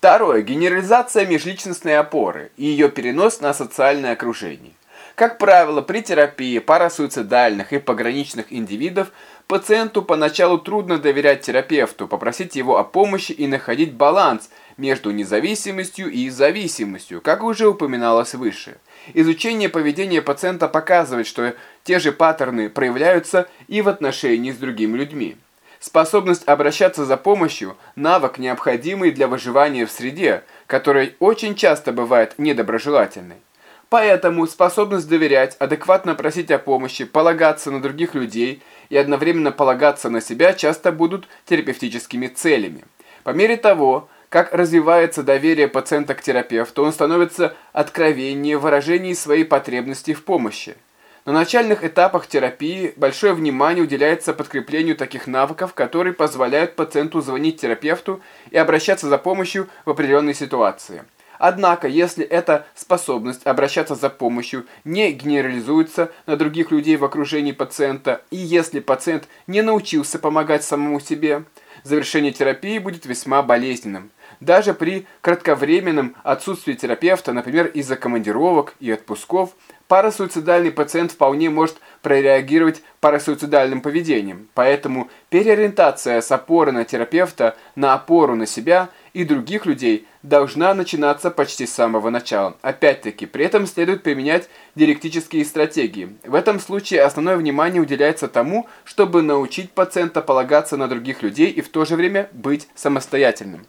Второе. Генерализация межличностной опоры и ее перенос на социальное окружение. Как правило, при терапии парасуицидальных и пограничных индивидов пациенту поначалу трудно доверять терапевту, попросить его о помощи и находить баланс между независимостью и зависимостью, как уже упоминалось выше. Изучение поведения пациента показывает, что те же паттерны проявляются и в отношении с другими людьми. Способность обращаться за помощью – навык, необходимый для выживания в среде, которая очень часто бывает недоброжелательной. Поэтому способность доверять, адекватно просить о помощи, полагаться на других людей и одновременно полагаться на себя часто будут терапевтическими целями. По мере того, как развивается доверие пациента к терапевту, он становится откровеннее в выражении своей потребности в помощи. На начальных этапах терапии большое внимание уделяется подкреплению таких навыков, которые позволяют пациенту звонить терапевту и обращаться за помощью в определенной ситуации. Однако, если эта способность обращаться за помощью не генерализуется на других людей в окружении пациента, и если пациент не научился помогать самому себе, завершение терапии будет весьма болезненным. Даже при кратковременном отсутствии терапевта, например, из-за командировок и отпусков, парасуицидальный пациент вполне может прореагировать парасуицидальным поведением. Поэтому переориентация с опоры на терапевта на опору на себя и других людей должна начинаться почти с самого начала. Опять-таки, при этом следует применять диалектические стратегии. В этом случае основное внимание уделяется тому, чтобы научить пациента полагаться на других людей и в то же время быть самостоятельным.